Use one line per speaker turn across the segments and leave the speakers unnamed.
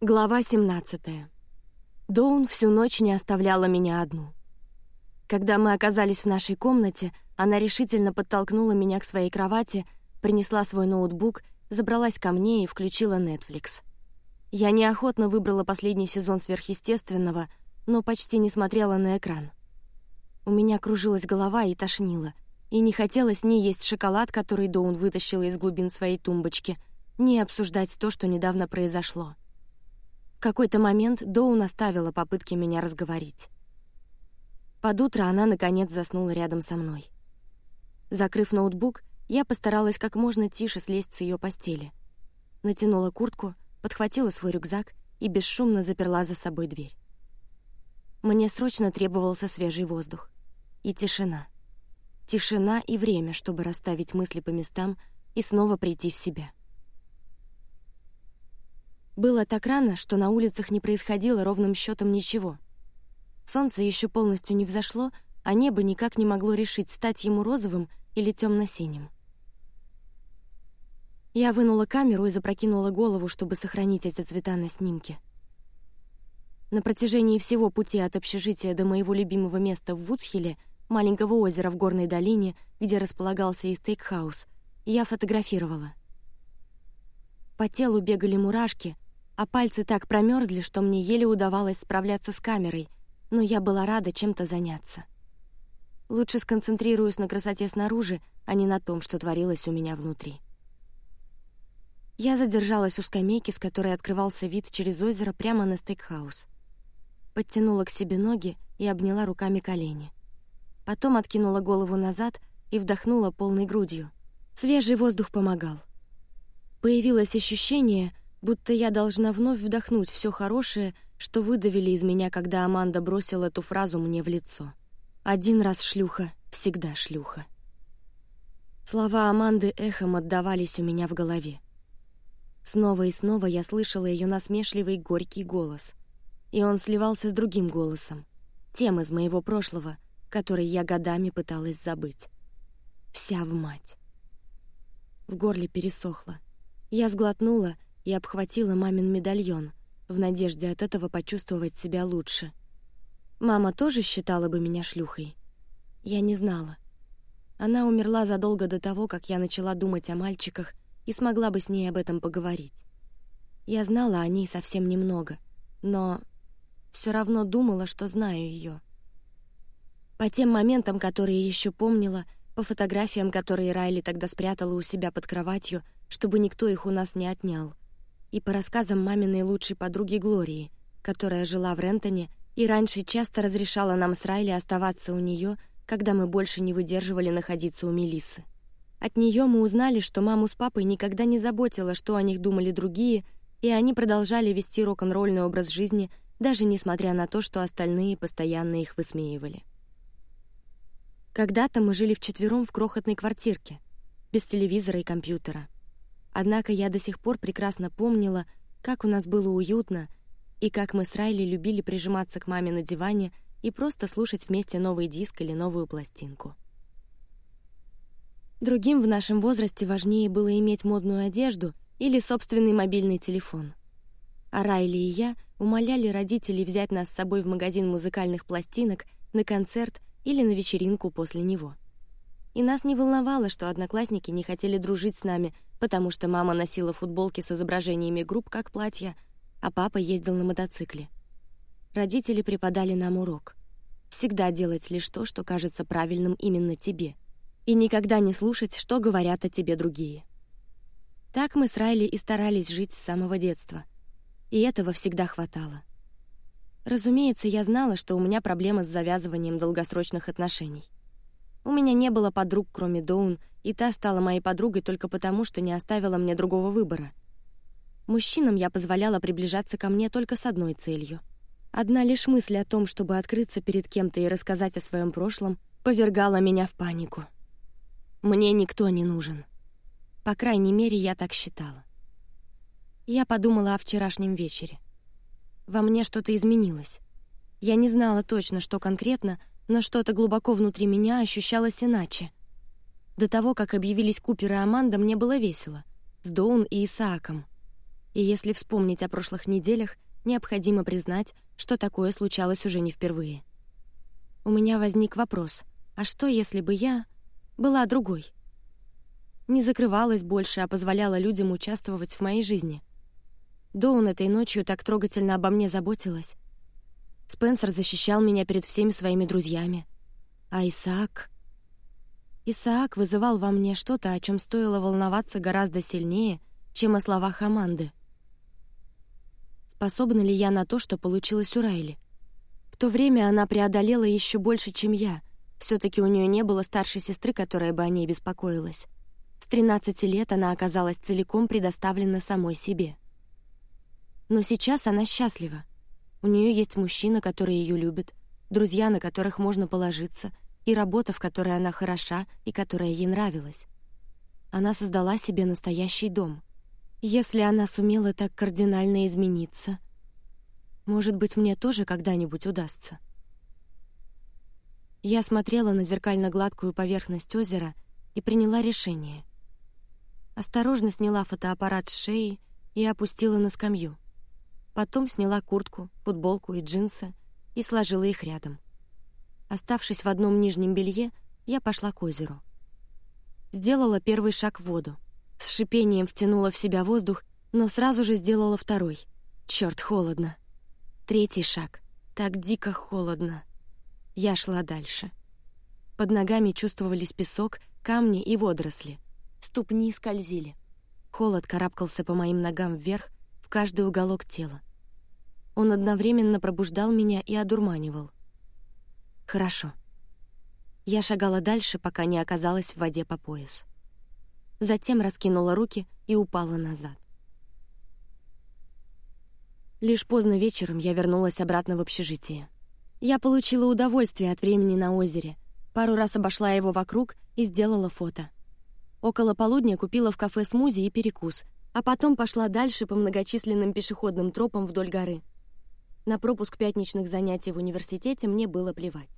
Глава 17. Доун всю ночь не оставляла меня одну. Когда мы оказались в нашей комнате, она решительно подтолкнула меня к своей кровати, принесла свой ноутбук, забралась ко мне и включила Netflix. Я неохотно выбрала последний сезон «Сверхъестественного», но почти не смотрела на экран. У меня кружилась голова и тошнило, и не хотелось ни есть шоколад, который Доун вытащила из глубин своей тумбочки, ни обсуждать то, что недавно произошло. В какой-то момент Доун оставила попытки меня разговорить. Под утро она, наконец, заснула рядом со мной. Закрыв ноутбук, я постаралась как можно тише слезть с ее постели. Натянула куртку, подхватила свой рюкзак и бесшумно заперла за собой дверь. Мне срочно требовался свежий воздух. И тишина. Тишина и время, чтобы расставить мысли по местам и снова прийти в себя. Было так рано, что на улицах не происходило ровным счетом ничего. Солнце еще полностью не взошло, а небо никак не могло решить, стать ему розовым или темно-синим. Я вынула камеру и запрокинула голову, чтобы сохранить эти цвета на снимке. На протяжении всего пути от общежития до моего любимого места в Вудсхилле, маленького озера в горной долине, где располагался и стейкхаус, я фотографировала. По телу бегали мурашки — а пальцы так промерзли, что мне еле удавалось справляться с камерой, но я была рада чем-то заняться. Лучше сконцентрируюсь на красоте снаружи, а не на том, что творилось у меня внутри. Я задержалась у скамейки, с которой открывался вид через озеро прямо на стейкхаус. Подтянула к себе ноги и обняла руками колени. Потом откинула голову назад и вдохнула полной грудью. Свежий воздух помогал. Появилось ощущение, будто я должна вновь вдохнуть все хорошее, что выдавили из меня, когда Аманда бросила эту фразу мне в лицо. Один раз шлюха, всегда шлюха. Слова Аманды эхом отдавались у меня в голове. Снова и снова я слышала ее насмешливый горький голос, и он сливался с другим голосом, тем из моего прошлого, который я годами пыталась забыть. Вся в мать. В горле пересохло. Я сглотнула и обхватила мамин медальон в надежде от этого почувствовать себя лучше. Мама тоже считала бы меня шлюхой. Я не знала. Она умерла задолго до того, как я начала думать о мальчиках и смогла бы с ней об этом поговорить. Я знала о ней совсем немного, но все равно думала, что знаю ее. По тем моментам, которые еще помнила, по фотографиям, которые Райли тогда спрятала у себя под кроватью, чтобы никто их у нас не отнял — и по рассказам маминой лучшей подруги Глории, которая жила в Рентоне и раньше часто разрешала нам с Райли оставаться у нее, когда мы больше не выдерживали находиться у Мелиссы. От нее мы узнали, что маму с папой никогда не заботило, что о них думали другие, и они продолжали вести рок-н-ролльный образ жизни, даже несмотря на то, что остальные постоянно их высмеивали. Когда-то мы жили вчетвером в крохотной квартирке, без телевизора и компьютера. Однако я до сих пор прекрасно помнила, как у нас было уютно и как мы с Райли любили прижиматься к маме на диване и просто слушать вместе новый диск или новую пластинку. Другим в нашем возрасте важнее было иметь модную одежду или собственный мобильный телефон. А Райли и я умоляли родителей взять нас с собой в магазин музыкальных пластинок на концерт или на вечеринку после него. И нас не волновало, что одноклассники не хотели дружить с нами — потому что мама носила футболки с изображениями групп как платья, а папа ездил на мотоцикле. Родители преподали нам урок: всегда делать лишь то, что кажется правильным именно тебе, и никогда не слушать, что говорят о тебе другие. Так мы с Райли и старались жить с самого детства, и этого всегда хватало. Разумеется, я знала, что у меня проблема с завязыванием долгосрочных отношений. У меня не было подруг, кроме Доун, и та стала моей подругой только потому, что не оставила мне другого выбора. Мужчинам я позволяла приближаться ко мне только с одной целью. Одна лишь мысль о том, чтобы открыться перед кем-то и рассказать о своем прошлом, повергала меня в панику. Мне никто не нужен. По крайней мере, я так считала. Я подумала о вчерашнем вечере. Во мне что-то изменилось. Я не знала точно, что конкретно, но что-то глубоко внутри меня ощущалось иначе. До того, как объявились Купер и Аманда, мне было весело. С Доун и Исааком. И если вспомнить о прошлых неделях, необходимо признать, что такое случалось уже не впервые. У меня возник вопрос, а что, если бы я была другой? Не закрывалась больше, а позволяла людям участвовать в моей жизни. Доун этой ночью так трогательно обо мне заботилась. Спенсер защищал меня перед всеми своими друзьями. А Исаак... Исаак вызывал во мне что-то, о чем стоило волноваться гораздо сильнее, чем о словах Аманды. Способна ли я на то, что получилось у Райли? В то время она преодолела еще больше, чем я. Все-таки у нее не было старшей сестры, которая бы о ней беспокоилась. С 13 лет она оказалась целиком предоставлена самой себе. Но сейчас она счастлива. У нее есть мужчина, который ее любит, друзья, на которых можно положиться — и работа, в которой она хороша и которая ей нравилась. Она создала себе настоящий дом. Если она сумела так кардинально измениться, может быть, мне тоже когда-нибудь удастся. Я смотрела на зеркально-гладкую поверхность озера и приняла решение. Осторожно сняла фотоаппарат с шеи и опустила на скамью. Потом сняла куртку, футболку и джинсы и сложила их рядом. Оставшись в одном нижнем белье, я пошла к озеру. Сделала первый шаг в воду. С шипением втянула в себя воздух, но сразу же сделала второй. Черт, холодно. Третий шаг. Так дико холодно. Я шла дальше. Под ногами чувствовались песок, камни и водоросли. Ступни скользили. Холод карабкался по моим ногам вверх, в каждый уголок тела. Он одновременно пробуждал меня и одурманивал. Хорошо. Я шагала дальше, пока не оказалась в воде по пояс. Затем раскинула руки и упала назад. Лишь поздно вечером я вернулась обратно в общежитие. Я получила удовольствие от времени на озере, пару раз обошла его вокруг и сделала фото. Около полудня купила в кафе смузи и перекус, а потом пошла дальше по многочисленным пешеходным тропам вдоль горы. На пропуск пятничных занятий в университете мне было плевать.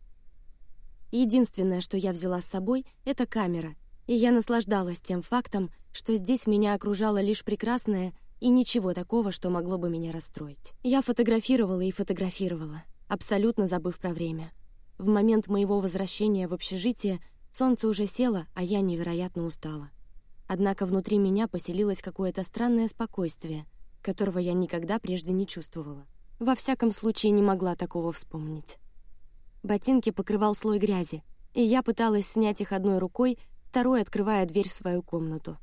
Единственное, что я взяла с собой, это камера, и я наслаждалась тем фактом, что здесь меня окружало лишь прекрасное и ничего такого, что могло бы меня расстроить. Я фотографировала и фотографировала, абсолютно забыв про время. В момент моего возвращения в общежитие солнце уже село, а я невероятно устала. Однако внутри меня поселилось какое-то странное спокойствие, которого я никогда прежде не чувствовала. Во всяком случае, не могла такого вспомнить. Ботинки покрывал слой грязи, и я пыталась снять их одной рукой, второй открывая дверь в свою комнату.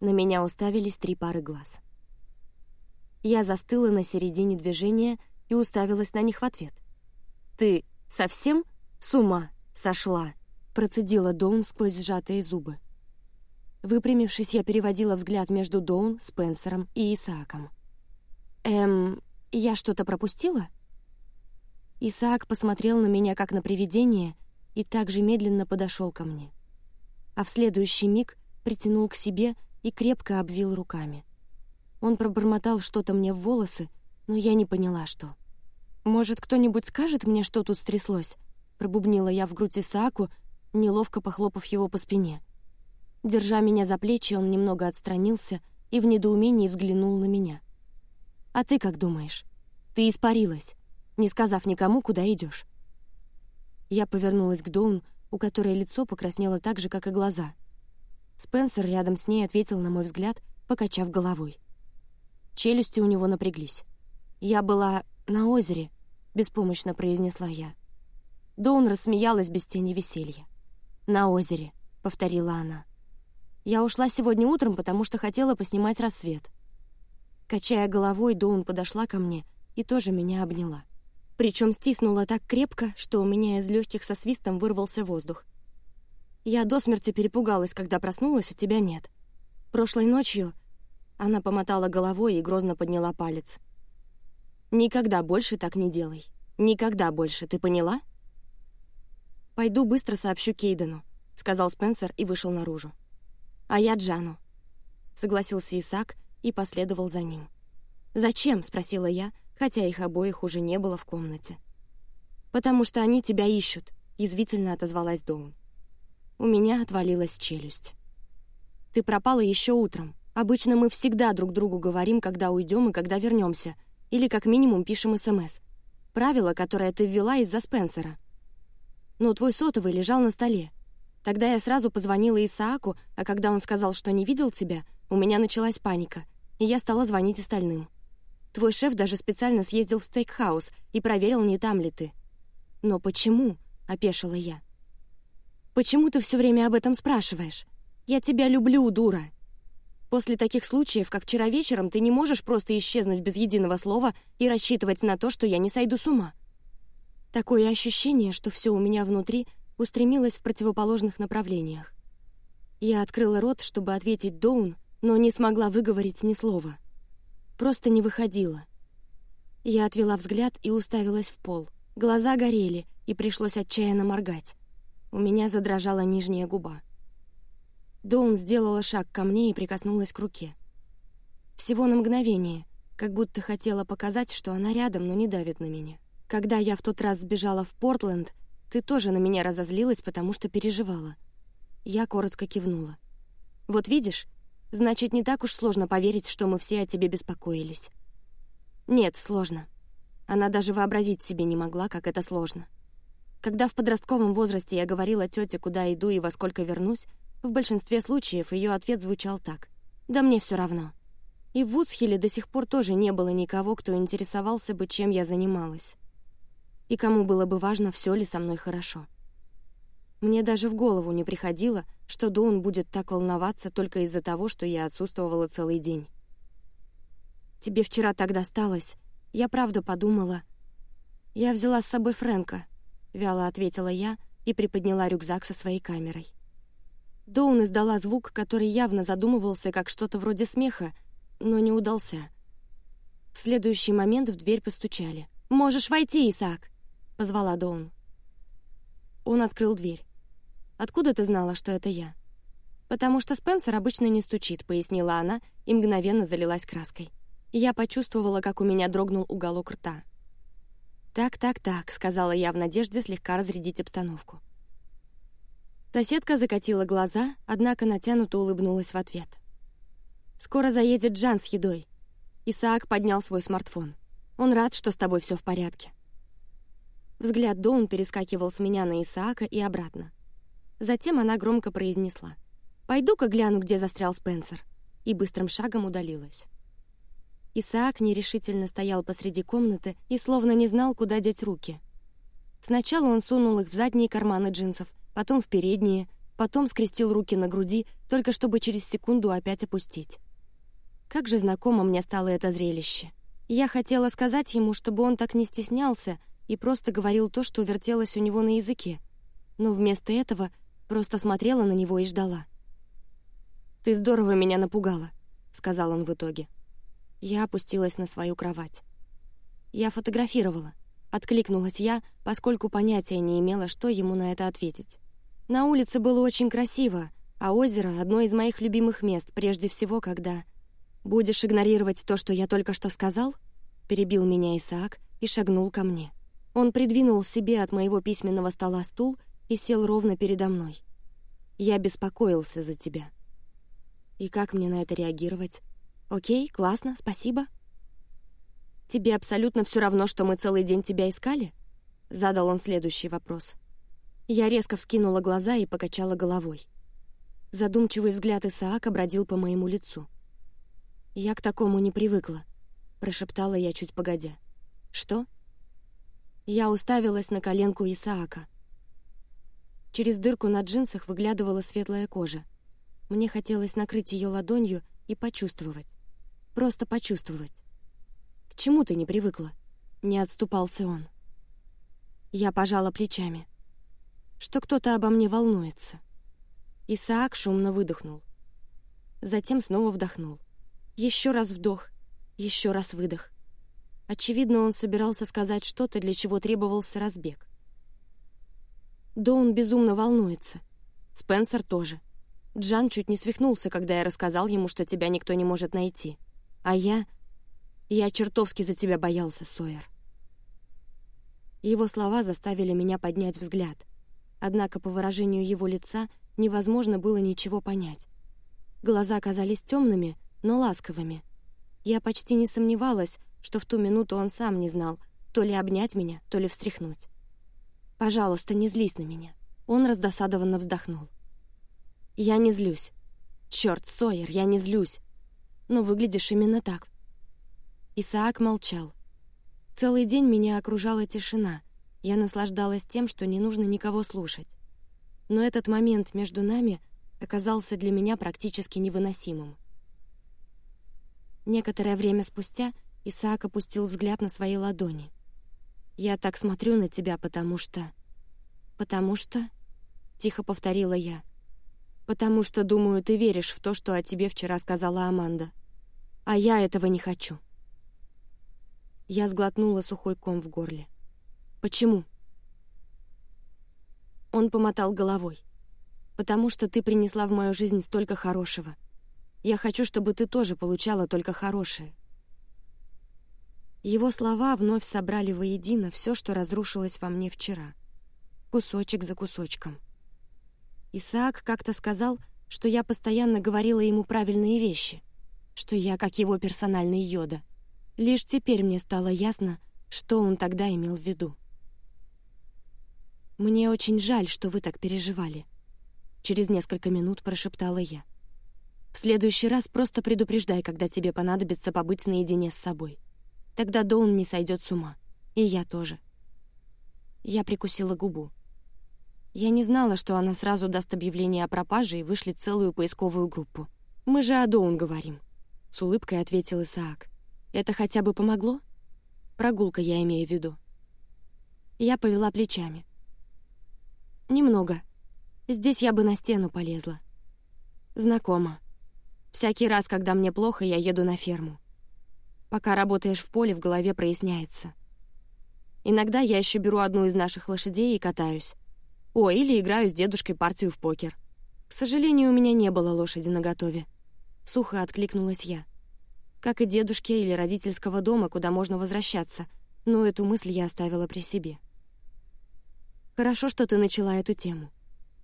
На меня уставились три пары глаз. Я застыла на середине движения и уставилась на них в ответ. «Ты совсем с ума сошла?» — процедила Доун сквозь сжатые зубы. Выпрямившись, я переводила взгляд между Доун, Спенсером и Исааком. «Эм, я что-то пропустила?» Исаак посмотрел на меня как на привидение и также медленно подошел ко мне. А в следующий миг притянул к себе и крепко обвил руками. Он пробормотал что-то мне в волосы, но я не поняла, что. «Может, кто-нибудь скажет мне, что тут стряслось?» Пробубнила я в грудь Исааку, неловко похлопав его по спине. Держа меня за плечи, он немного отстранился и в недоумении взглянул на меня. «А ты как думаешь? Ты испарилась не сказав никому, куда идешь. Я повернулась к Доун, у которой лицо покраснело так же, как и глаза. Спенсер рядом с ней ответил на мой взгляд, покачав головой. Челюсти у него напряглись. «Я была на озере», — беспомощно произнесла я. Доун рассмеялась без тени веселья. «На озере», — повторила она. «Я ушла сегодня утром, потому что хотела поснимать рассвет». Качая головой, Доун подошла ко мне и тоже меня обняла причем стиснула так крепко, что у меня из легких со свистом вырвался воздух. Я до смерти перепугалась, когда проснулась, а тебя нет. Прошлой ночью она помотала головой и грозно подняла палец. Никогда больше так не делай. Никогда больше, ты поняла? Пойду быстро сообщу Кейдену, сказал Спенсер и вышел наружу. А я Джану. Согласился Исаак и последовал за ним. Зачем? спросила я, хотя их обоих уже не было в комнате. «Потому что они тебя ищут», — язвительно отозвалась Доун. У меня отвалилась челюсть. «Ты пропала еще утром. Обычно мы всегда друг другу говорим, когда уйдем и когда вернемся, или как минимум пишем СМС. Правило, которое ты ввела из-за Спенсера. Но твой сотовый лежал на столе. Тогда я сразу позвонила Исааку, а когда он сказал, что не видел тебя, у меня началась паника, и я стала звонить остальным. Твой шеф даже специально съездил в стейкхаус и проверил, не там ли ты. Но почему? опешила я. Почему ты все время об этом спрашиваешь? Я тебя люблю, дура. После таких случаев, как вчера вечером, ты не можешь просто исчезнуть без единого слова и рассчитывать на то, что я не сойду с ума. Такое ощущение, что все у меня внутри устремилось в противоположных направлениях. Я открыла рот, чтобы ответить Доун, но не смогла выговорить ни слова. Просто не выходила. Я отвела взгляд и уставилась в пол. Глаза горели, и пришлось отчаянно моргать. У меня задрожала нижняя губа. Доун сделала шаг ко мне и прикоснулась к руке. Всего на мгновение, как будто хотела показать, что она рядом, но не давит на меня. Когда я в тот раз сбежала в Портленд, ты тоже на меня разозлилась, потому что переживала. Я коротко кивнула. Вот видишь, значит, не так уж сложно поверить, что мы все о тебе беспокоились. Нет, сложно. Она даже вообразить себе не могла, как это сложно. Когда в подростковом возрасте я говорила тете, куда иду и во сколько вернусь, в большинстве случаев ее ответ звучал так: "Да мне все равно". И в Вудсхилле до сих пор тоже не было никого, кто интересовался бы, чем я занималась, и кому было бы важно, все ли со мной хорошо. Мне даже в голову не приходило, что Доун будет так волноваться только из-за того, что я отсутствовала целый день. Тебе вчера так досталось. Я правда подумала. Я взяла с собой Фрэнка, вяло ответила я и приподняла рюкзак со своей камерой. Доун издала звук, который явно задумывался как что-то вроде смеха, но не удался. В следующий момент в дверь постучали. «Можешь войти, Исаак!» — позвала Доун. Он открыл дверь. «Откуда ты знала, что это я?» «Потому что Спенсер обычно не стучит», — пояснила она и мгновенно залилась краской. Я почувствовала, как у меня дрогнул уголок рта. «Так, так, так», — сказала я в надежде слегка разрядить обстановку. Соседка закатила глаза, однако натянуто улыбнулась в ответ. Скоро заедет Джан с едой. Исаак поднял свой смартфон. Он рад, что с тобой все в порядке. Взгляд Доун перескакивал с меня на Исаака и обратно. Затем она громко произнесла: "Пойду-ка гляну, где застрял Спенсер", и быстрым шагом удалилась. Исаак нерешительно стоял посреди комнаты и словно не знал, куда деть руки. Сначала он сунул их в задние карманы джинсов, потом в передние, потом скрестил руки на груди, только чтобы через секунду опять опустить. Как же знакомо мне стало это зрелище. Я хотела сказать ему, чтобы он так не стеснялся и просто говорил то, что вертелось у него на языке, но вместо этого просто смотрела на него и ждала. Ты здорово меня напугала, сказал он в итоге. Я опустилась на свою кровать. Я фотографировала. Откликнулась я, поскольку понятия не имела, что ему на это ответить. На улице было очень красиво, а озеро — одно из моих любимых мест, прежде всего, когда... «Будешь игнорировать то, что я только что сказал?» Перебил меня Исаак и шагнул ко мне. Он придвинул себе от моего письменного стола стул и сел ровно передо мной. «Я беспокоился за тебя». «И как мне на это реагировать?» «Окей, классно, спасибо». «Тебе абсолютно все равно, что мы целый день тебя искали?» Задал он следующий вопрос. Я резко вскинула глаза и покачала головой. Задумчивый взгляд Исаака бродил по моему лицу. Я к такому не привыкла, прошептала я чуть погодя. Что? Я уставилась на коленку Исаака. Через дырку на джинсах выглядывала светлая кожа. Мне хотелось накрыть ее ладонью и почувствовать, просто почувствовать. К чему ты не привыкла? Не отступался он. Я пожала плечами что кто-то обо мне волнуется. Исаак шумно выдохнул. Затем снова вдохнул. Еще раз вдох, еще раз выдох. Очевидно, он собирался сказать что-то, для чего требовался разбег. Да он безумно волнуется. Спенсер тоже. Джан чуть не свихнулся, когда я рассказал ему, что тебя никто не может найти. А я... Я чертовски за тебя боялся, Сойер. Его слова заставили меня поднять взгляд — Однако по выражению его лица невозможно было ничего понять. Глаза казались темными, но ласковыми. Я почти не сомневалась, что в ту минуту он сам не знал, то ли обнять меня, то ли встряхнуть. «Пожалуйста, не злись на меня». Он раздосадованно вздохнул. «Я не злюсь. Черт, Сойер, я не злюсь. Но выглядишь именно так». Исаак молчал. Целый день меня окружала тишина. Я наслаждалась тем, что не нужно никого слушать. Но этот момент между нами оказался для меня практически невыносимым. Некоторое время спустя Исаак опустил взгляд на свои ладони. «Я так смотрю на тебя, потому что...» «Потому что...» — тихо повторила я. «Потому что, думаю, ты веришь в то, что о тебе вчера сказала Аманда. А я этого не хочу». Я сглотнула сухой ком в горле. «Почему?» Он помотал головой. «Потому что ты принесла в мою жизнь столько хорошего. Я хочу, чтобы ты тоже получала только хорошее». Его слова вновь собрали воедино все, что разрушилось во мне вчера. Кусочек за кусочком. Исаак как-то сказал, что я постоянно говорила ему правильные вещи, что я как его персональный йода. Лишь теперь мне стало ясно, что он тогда имел в виду. «Мне очень жаль, что вы так переживали», — через несколько минут прошептала я. «В следующий раз просто предупреждай, когда тебе понадобится побыть наедине с собой. Тогда Доун не сойдет с ума. И я тоже». Я прикусила губу. Я не знала, что она сразу даст объявление о пропаже и вышлет целую поисковую группу. «Мы же о Доун говорим», — с улыбкой ответил Исаак. «Это хотя бы помогло?» «Прогулка, я имею в виду». Я повела плечами. Немного. Здесь я бы на стену полезла. Знакомо. Всякий раз, когда мне плохо, я еду на ферму. Пока работаешь в поле, в голове проясняется. Иногда я еще беру одну из наших лошадей и катаюсь. О, или играю с дедушкой партию в покер. К сожалению, у меня не было лошади наготове. Сухо откликнулась я. Как и дедушки или родительского дома, куда можно возвращаться, но эту мысль я оставила при себе. Хорошо, что ты начала эту тему.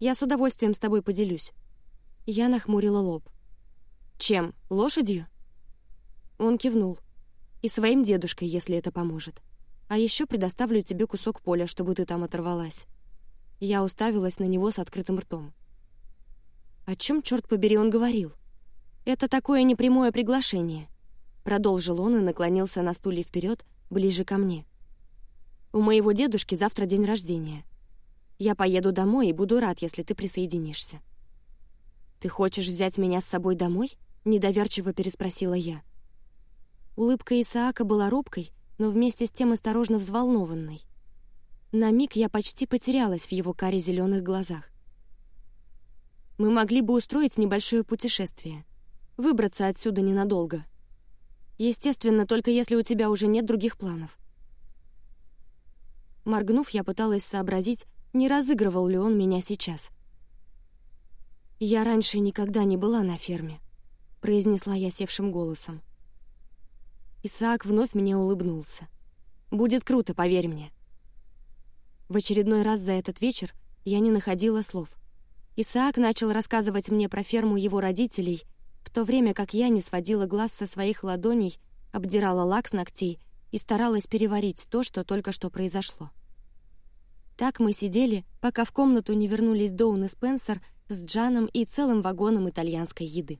Я с удовольствием с тобой поделюсь. Я нахмурила лоб. Чем? Лошадью? Он кивнул. И своим дедушкой, если это поможет. А еще предоставлю тебе кусок поля, чтобы ты там оторвалась. Я уставилась на него с открытым ртом. О чем, черт побери, он говорил? Это такое непрямое приглашение. Продолжил он и наклонился на стуле вперед, ближе ко мне. У моего дедушки завтра день рождения. Я поеду домой и буду рад, если ты присоединишься». «Ты хочешь взять меня с собой домой?» — недоверчиво переспросила я. Улыбка Исаака была робкой, но вместе с тем осторожно взволнованной. На миг я почти потерялась в его каре зеленых глазах. Мы могли бы устроить небольшое путешествие, выбраться отсюда ненадолго. Естественно, только если у тебя уже нет других планов. Моргнув, я пыталась сообразить, не разыгрывал ли он меня сейчас. «Я раньше никогда не была на ферме», — произнесла я севшим голосом. Исаак вновь мне улыбнулся. «Будет круто, поверь мне». В очередной раз за этот вечер я не находила слов. Исаак начал рассказывать мне про ферму его родителей, в то время как я не сводила глаз со своих ладоней, обдирала лак с ногтей и старалась переварить то, что только что произошло. Так мы сидели, пока в комнату не вернулись Доун и Спенсер с Джаном и целым вагоном итальянской еды.